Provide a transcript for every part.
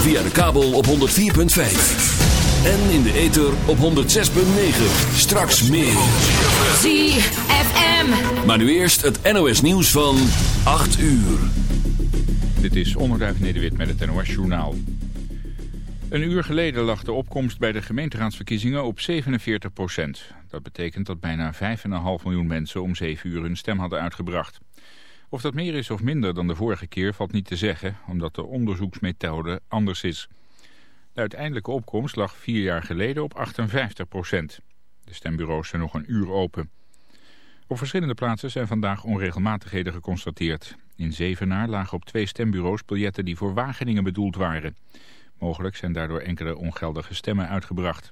Via de kabel op 104.5. En in de ether op 106.9. Straks meer. ZFM. Maar nu eerst het NOS nieuws van 8 uur. Dit is Onderduif Nederwit met het NOS Journaal. Een uur geleden lag de opkomst bij de gemeenteraadsverkiezingen op 47 procent. Dat betekent dat bijna 5,5 miljoen mensen om 7 uur hun stem hadden uitgebracht. Of dat meer is of minder dan de vorige keer valt niet te zeggen, omdat de onderzoeksmethode anders is. De uiteindelijke opkomst lag vier jaar geleden op 58 procent. De stembureaus zijn nog een uur open. Op verschillende plaatsen zijn vandaag onregelmatigheden geconstateerd. In Zevenaar lagen op twee stembureaus biljetten die voor Wageningen bedoeld waren. Mogelijk zijn daardoor enkele ongeldige stemmen uitgebracht.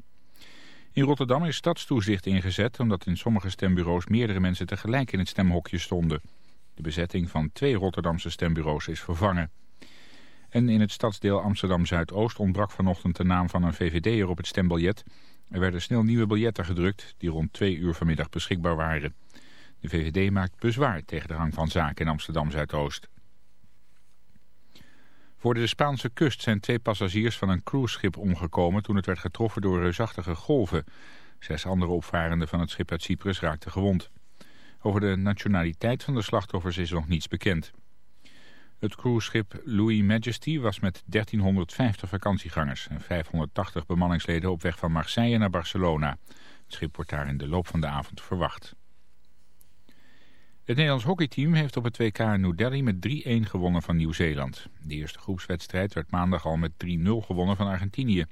In Rotterdam is stadstoezicht ingezet omdat in sommige stembureaus meerdere mensen tegelijk in het stemhokje stonden. De bezetting van twee Rotterdamse stembureaus is vervangen. En in het stadsdeel Amsterdam-Zuidoost ontbrak vanochtend de naam van een VVD'er op het stembiljet. Er werden snel nieuwe biljetten gedrukt die rond twee uur vanmiddag beschikbaar waren. De VVD maakt bezwaar tegen de rang van zaken in Amsterdam-Zuidoost. Voor de Spaanse kust zijn twee passagiers van een cruiseschip omgekomen toen het werd getroffen door reusachtige golven. Zes andere opvarenden van het schip uit Cyprus raakten gewond. Over de nationaliteit van de slachtoffers is nog niets bekend. Het cruiseschip Louis Majesty was met 1350 vakantiegangers en 580 bemanningsleden op weg van Marseille naar Barcelona. Het schip wordt daar in de loop van de avond verwacht. Het Nederlands hockeyteam heeft op het WK in New Delhi met 3-1 gewonnen van Nieuw-Zeeland. De eerste groepswedstrijd werd maandag al met 3-0 gewonnen van Argentinië.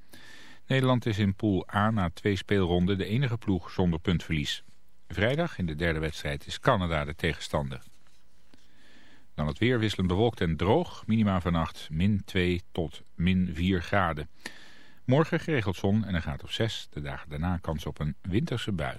Nederland is in pool A na twee speelronden de enige ploeg zonder puntverlies. Vrijdag in de derde wedstrijd is Canada de tegenstander. Dan het weer wisselend bewolkt en droog. Minima vannacht min 2 tot min 4 graden. Morgen geregeld zon en een graad of 6. De dagen daarna kans op een winterse bui.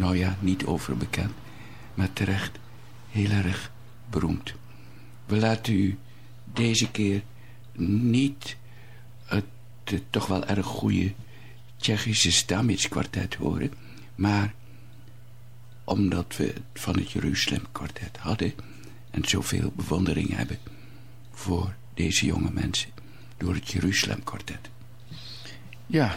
Nou ja, niet overbekend, maar terecht heel erg beroemd. We laten u deze keer niet het, het toch wel erg goede Tsjechische Stamitz kwartet horen, maar omdat we het van het Jeruzalem kwartet hadden en zoveel bewondering hebben voor deze jonge mensen door het Jeruzalem kwartet. Ja,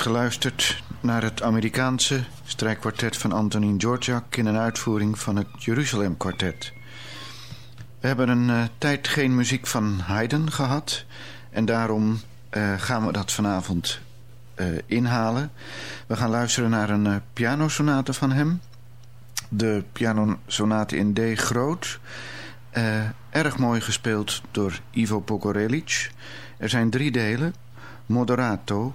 Geluisterd naar het Amerikaanse strijkkwartet van Antonin Dvorak in een uitvoering van het Jeruzalem Kwartet. We hebben een uh, tijd geen muziek van Haydn gehad en daarom uh, gaan we dat vanavond uh, inhalen. We gaan luisteren naar een pianosonate van hem. De pianosonate in D groot. erg mooi gespeeld door Ivo Pogorelic. Er zijn drie delen. Moderato,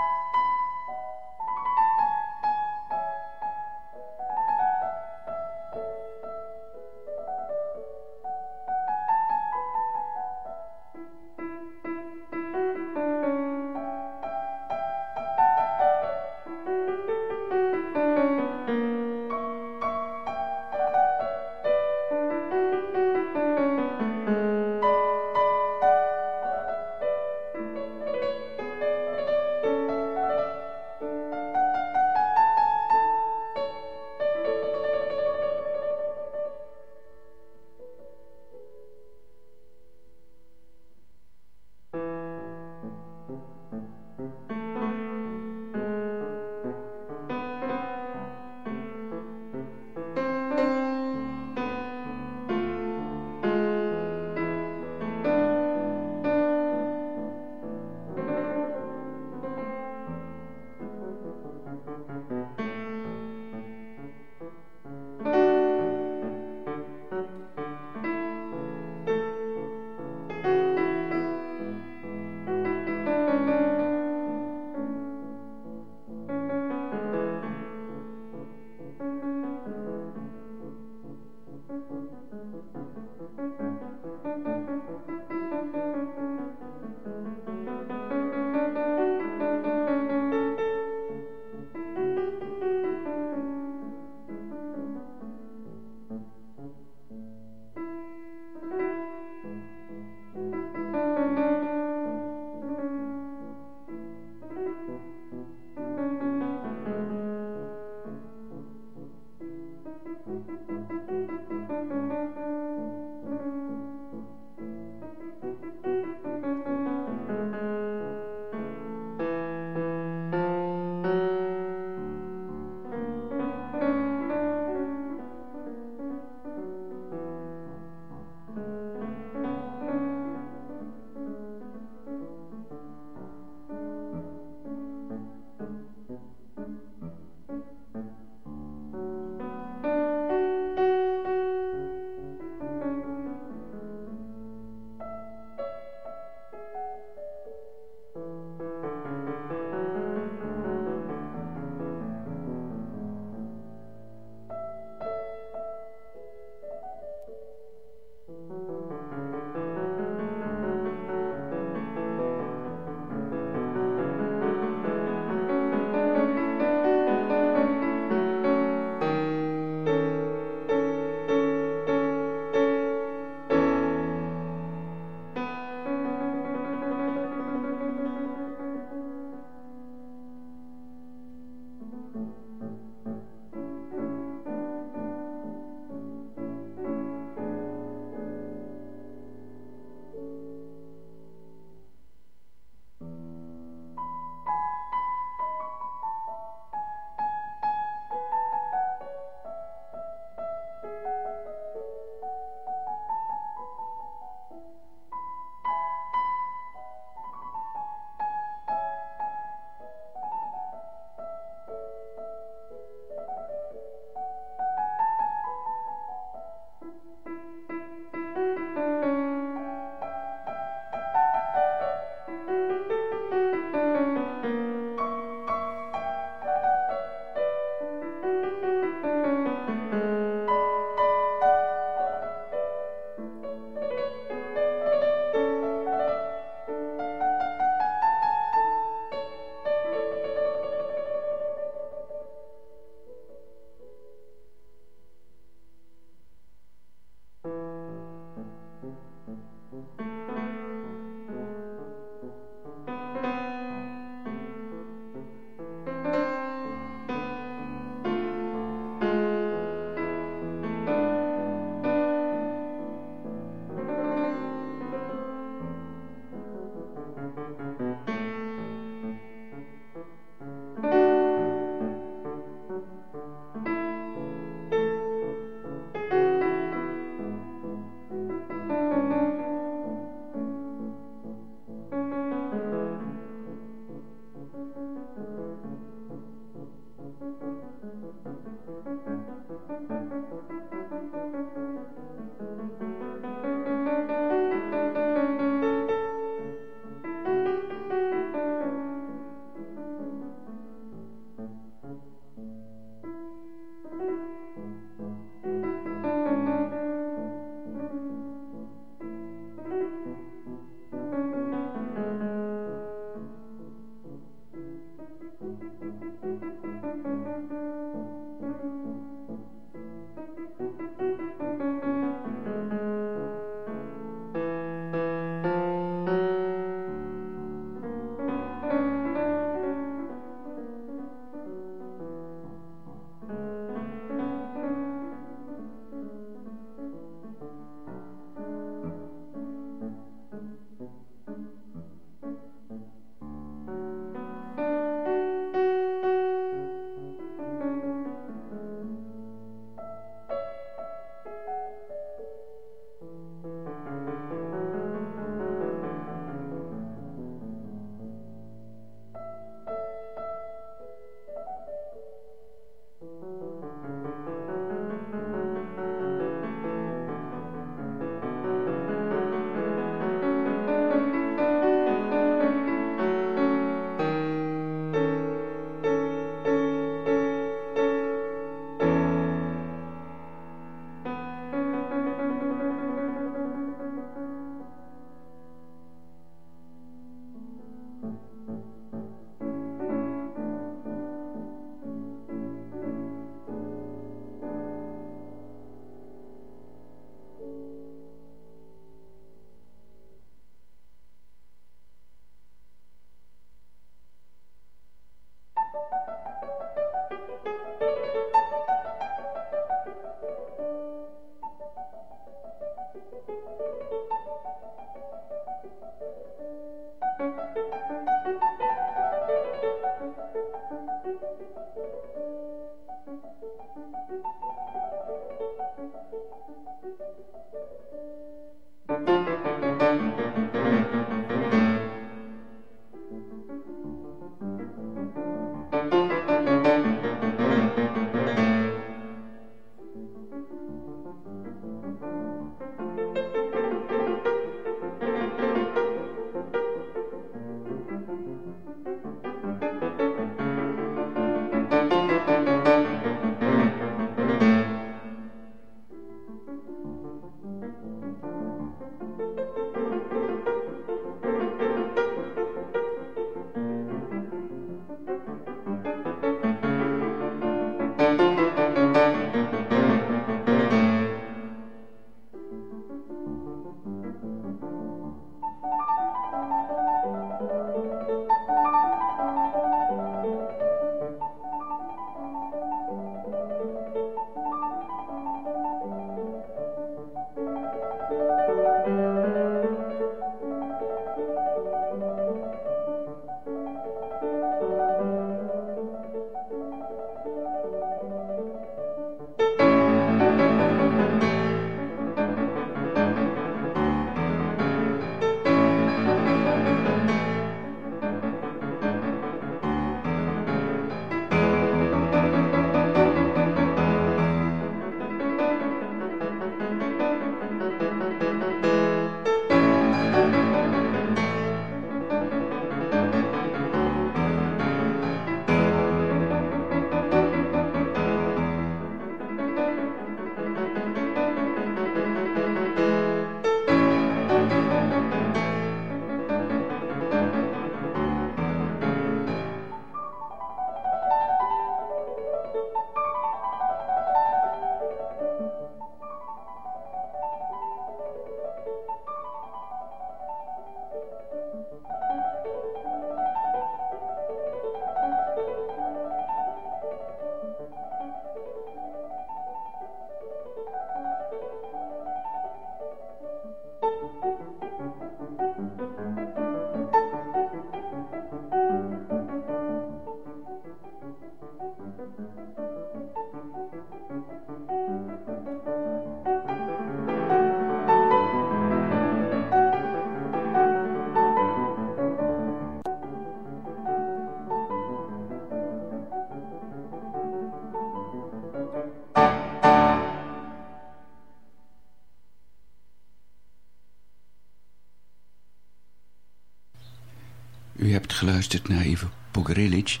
U hebt geluisterd naar Ivo Pogorelic,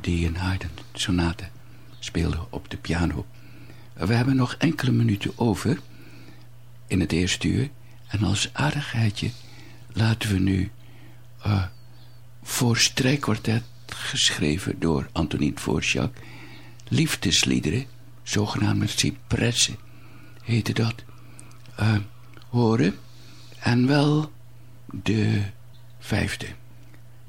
die een Haydn sonate speelde op de piano. We hebben nog enkele minuten over in het eerste uur. En als aardigheidje laten we nu uh, voor strijkkwartet geschreven door Antonin Dvorak... liefdesliederen, zogenaamde cipressen, heette dat, uh, horen. En wel de vijfde.